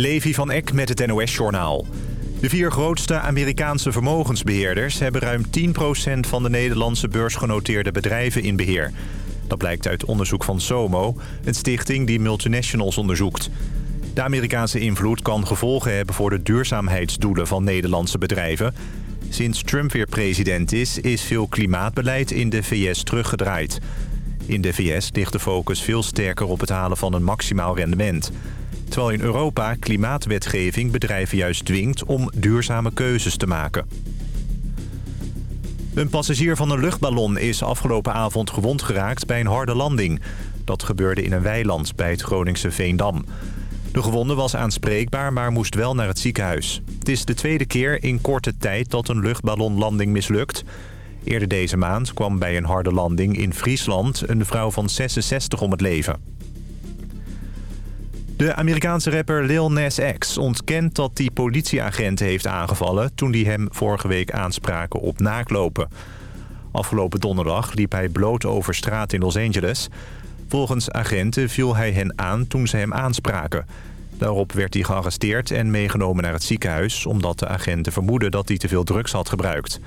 Levi van Eck met het NOS-journaal. De vier grootste Amerikaanse vermogensbeheerders... hebben ruim 10% van de Nederlandse beursgenoteerde bedrijven in beheer. Dat blijkt uit onderzoek van SOMO, een stichting die multinationals onderzoekt. De Amerikaanse invloed kan gevolgen hebben voor de duurzaamheidsdoelen van Nederlandse bedrijven. Sinds Trump weer president is, is veel klimaatbeleid in de VS teruggedraaid. In de VS ligt de focus veel sterker op het halen van een maximaal rendement... Terwijl in Europa klimaatwetgeving bedrijven juist dwingt om duurzame keuzes te maken. Een passagier van een luchtballon is afgelopen avond gewond geraakt bij een harde landing. Dat gebeurde in een weiland bij het Groningse Veendam. De gewonde was aanspreekbaar, maar moest wel naar het ziekenhuis. Het is de tweede keer in korte tijd dat een luchtballonlanding mislukt. Eerder deze maand kwam bij een harde landing in Friesland een vrouw van 66 om het leven. De Amerikaanse rapper Lil Nas X ontkent dat hij politieagenten heeft aangevallen... toen die hem vorige week aanspraken op naaklopen. Afgelopen donderdag liep hij bloot over straat in Los Angeles. Volgens agenten viel hij hen aan toen ze hem aanspraken. Daarop werd hij gearresteerd en meegenomen naar het ziekenhuis... omdat de agenten vermoeden dat hij te veel drugs had gebruikt.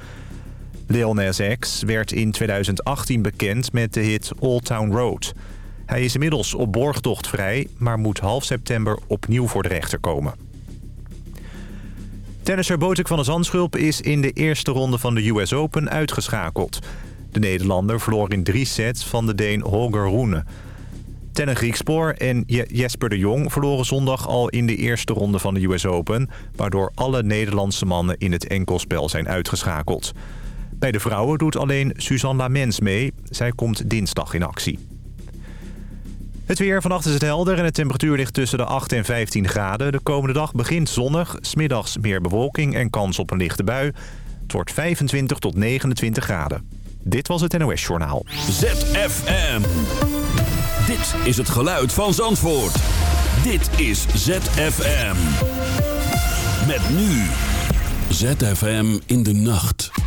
Lil Nas X werd in 2018 bekend met de hit Old Town Road... Hij is inmiddels op borgtocht vrij, maar moet half september opnieuw voor de rechter komen. Tennisser Botik van der Zandschulp is in de eerste ronde van de US Open uitgeschakeld. De Nederlander verloor in drie sets van de Deen Holger Roene. Tenne Griekspoor en Jesper de Jong verloren zondag al in de eerste ronde van de US Open... waardoor alle Nederlandse mannen in het enkelspel zijn uitgeschakeld. Bij de vrouwen doet alleen Suzanne Lamens mee. Zij komt dinsdag in actie. Het weer vannacht is het helder en de temperatuur ligt tussen de 8 en 15 graden. De komende dag begint zonnig, smiddags meer bewolking en kans op een lichte bui. Het wordt 25 tot 29 graden. Dit was het NOS Journaal. ZFM. Dit is het geluid van Zandvoort. Dit is ZFM. Met nu. ZFM in de nacht.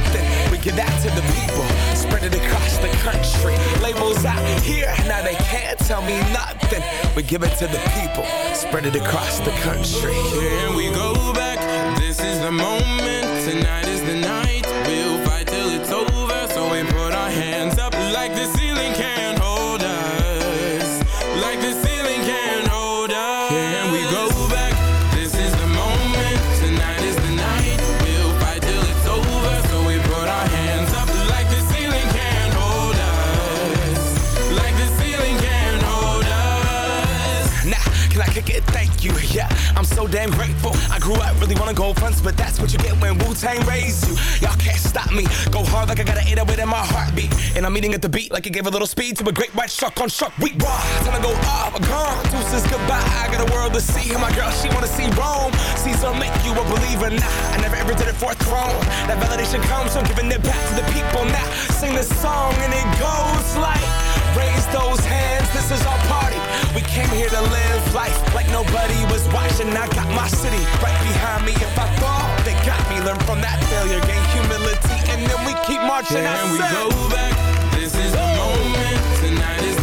We give that to the people, spread it across the country. Labels out here, now they can't tell me nothing. We give it to the people, spread it across the country. Here we go back. This is the moment. Tonight is the night. We'll fight till it's over. Yeah, I'm so damn grateful. I grew up really wanna go fronts, but that's what you get when Wu Tang raised you. Y'all can't stop me. Go hard like I got an 808 in my heartbeat. And I'm eating at the beat like it gave a little speed to a great white shark on shark. We raw. Time to go off, gone. Deuces goodbye. I got a world to see. And my girl, she wanna see Caesar make you a believer. Nah, I never ever did it for a throne. That validation comes from giving it back to the people. Now sing this song and it goes like. Raise those hands, this is our party. We came here to live life like nobody was watching. I got my city right behind me. If I fall, they got me. Learn from that failure, gain humility, and then we keep marching. I Can we go back? This is the moment. Tonight is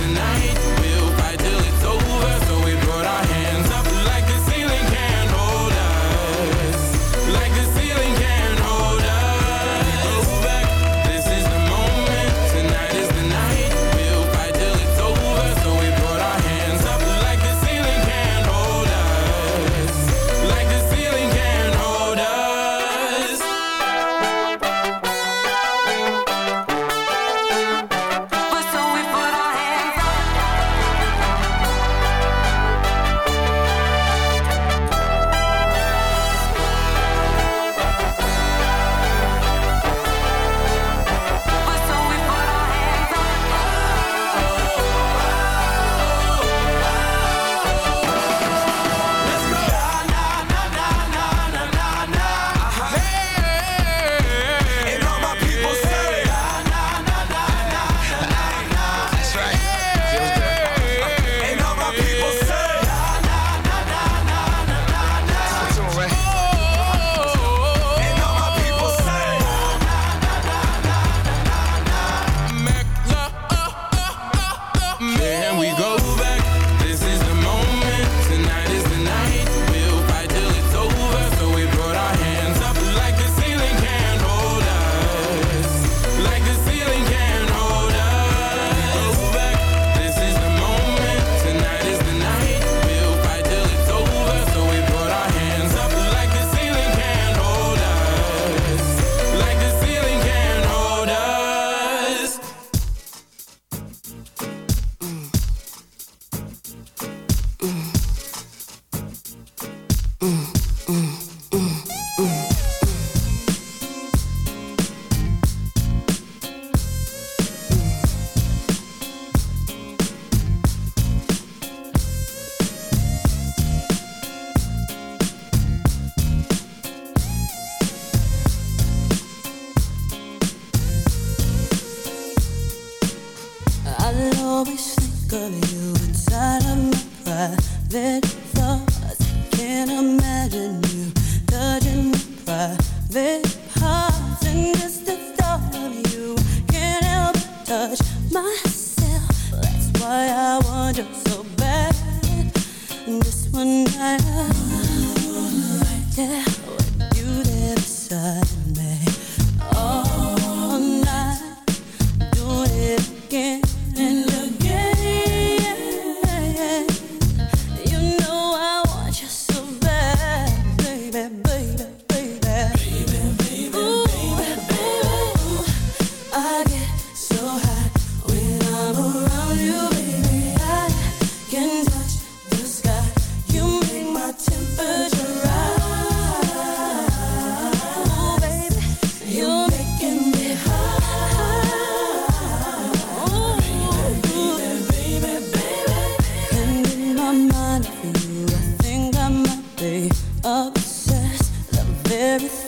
never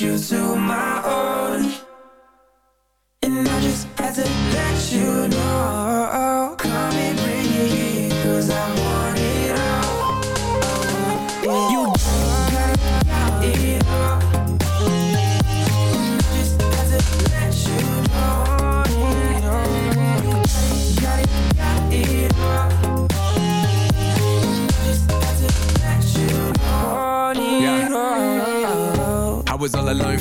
you to my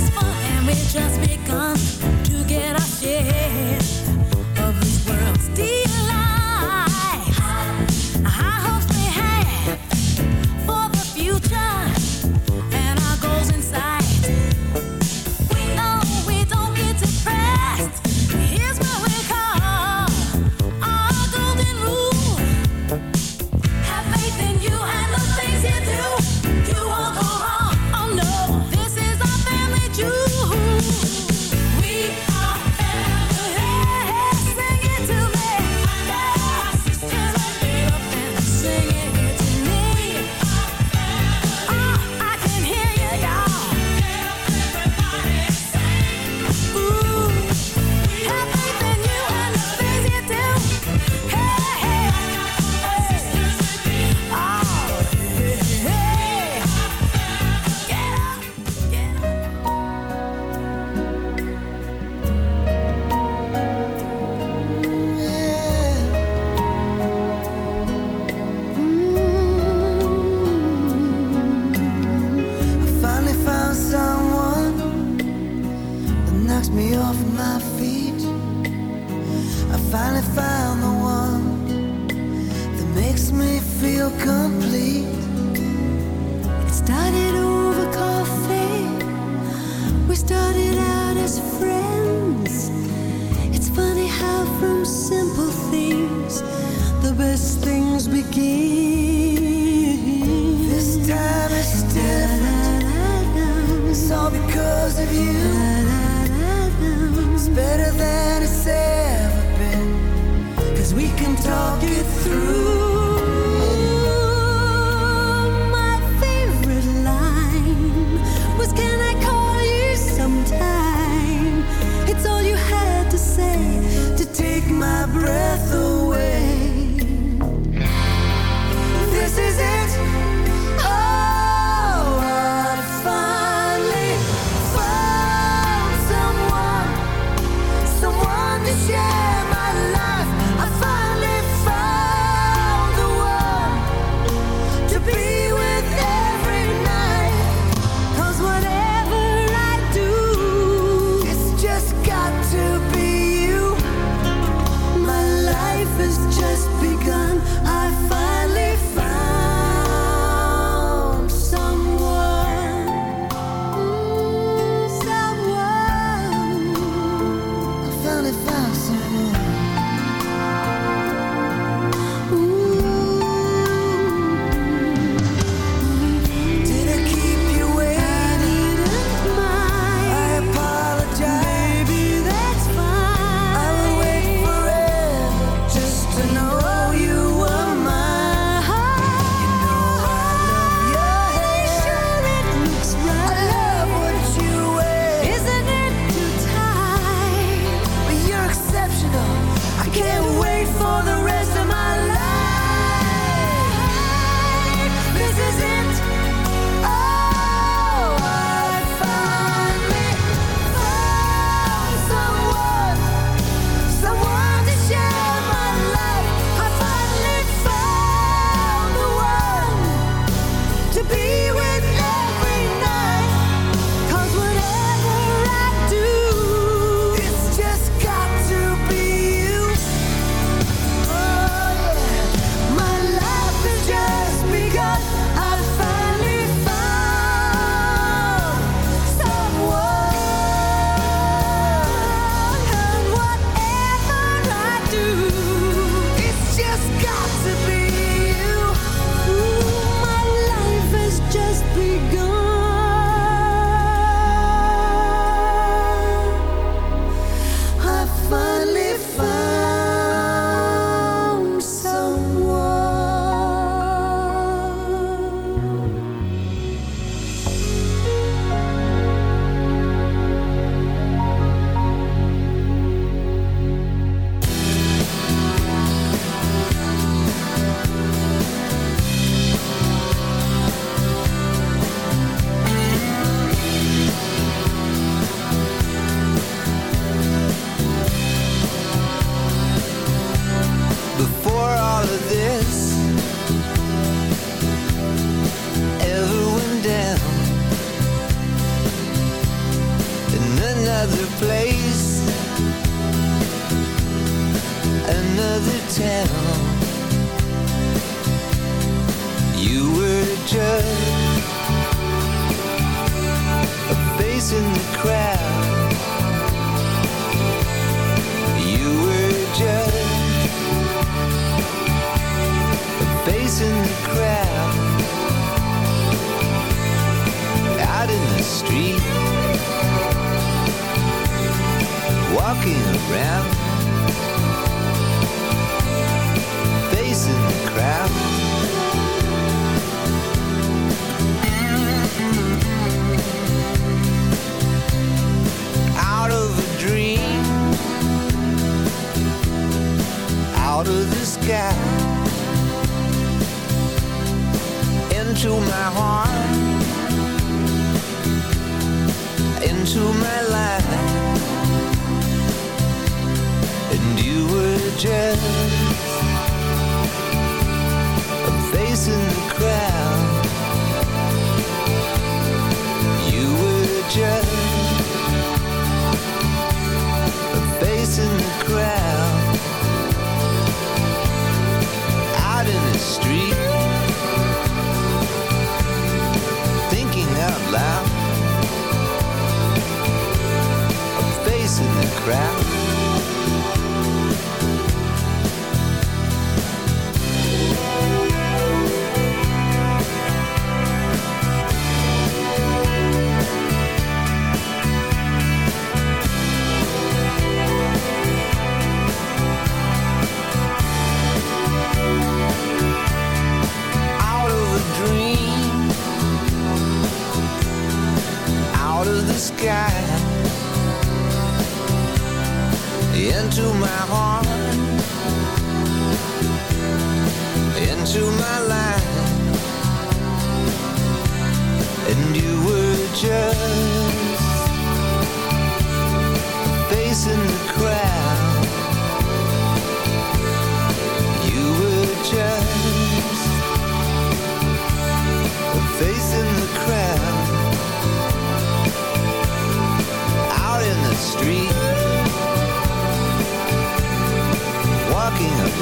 and we just begun.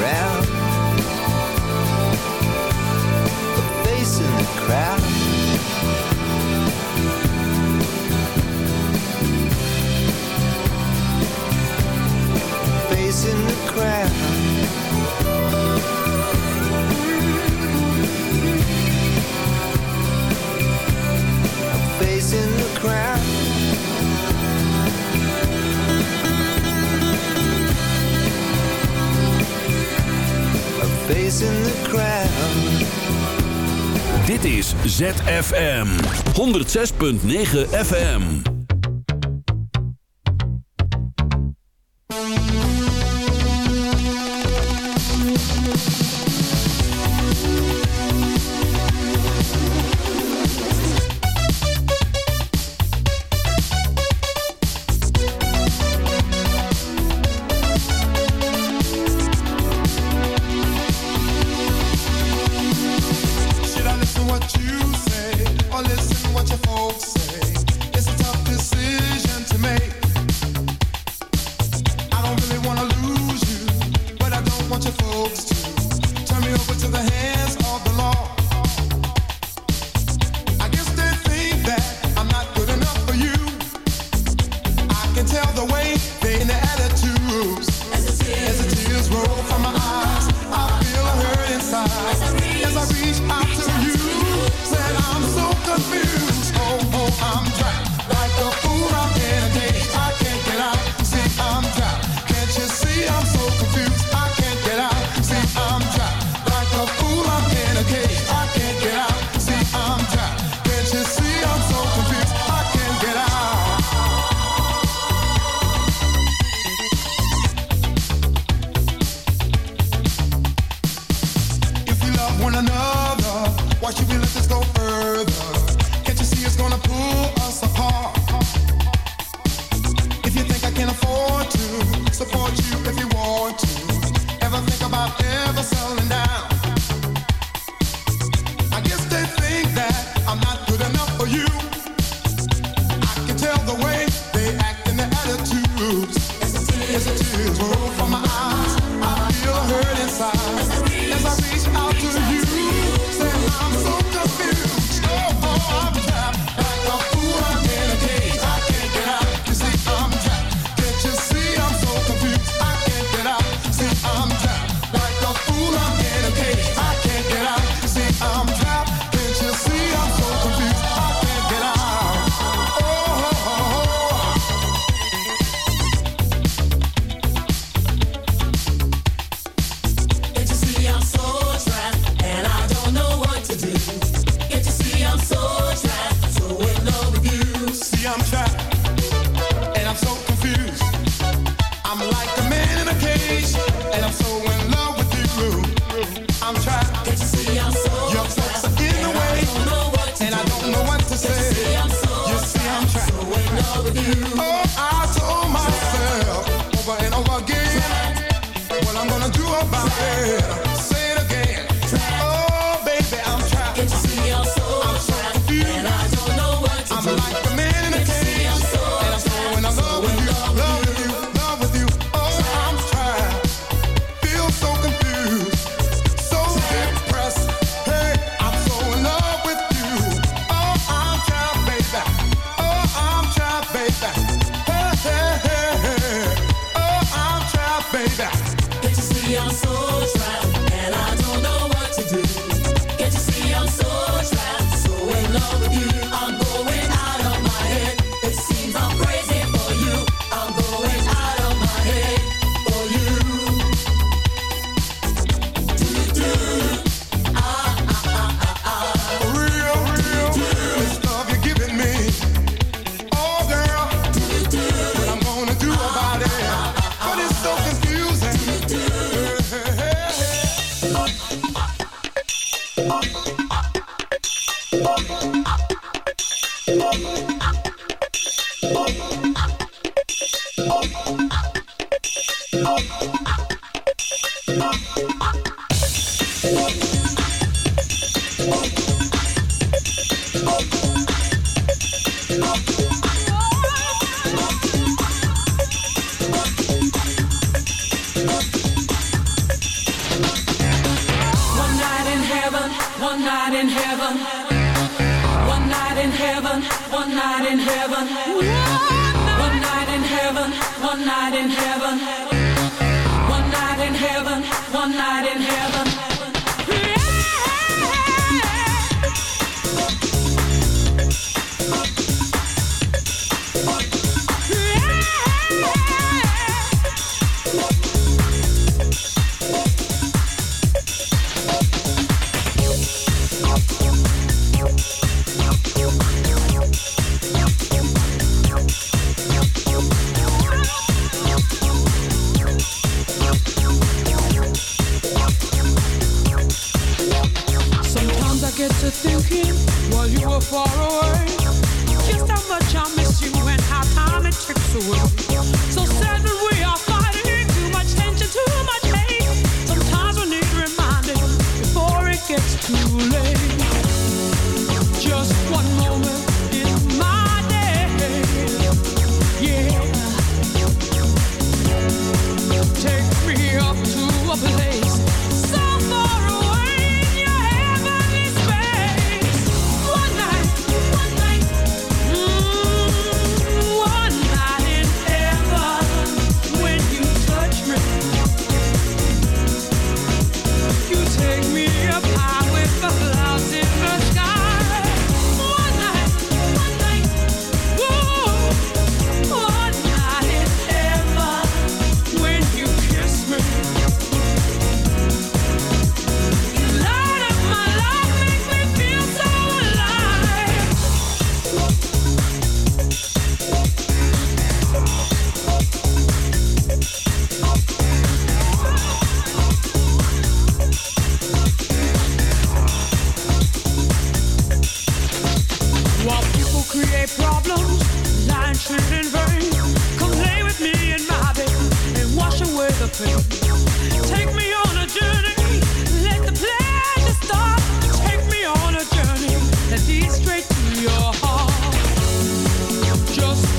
Around. ZFM 106.9 FM.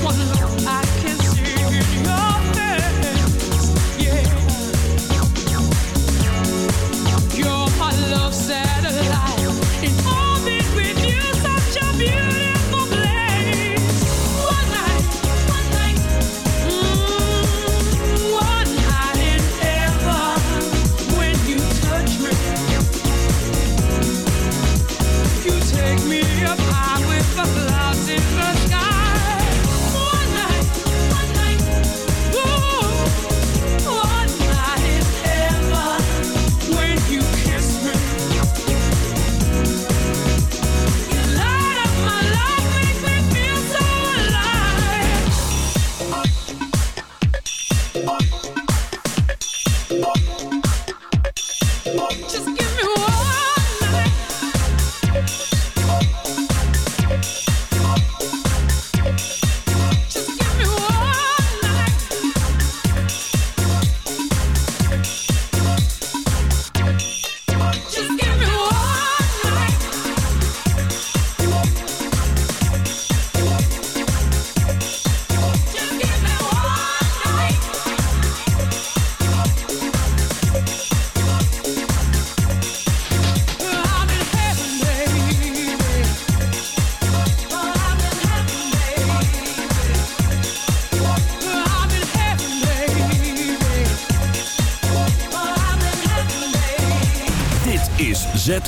why I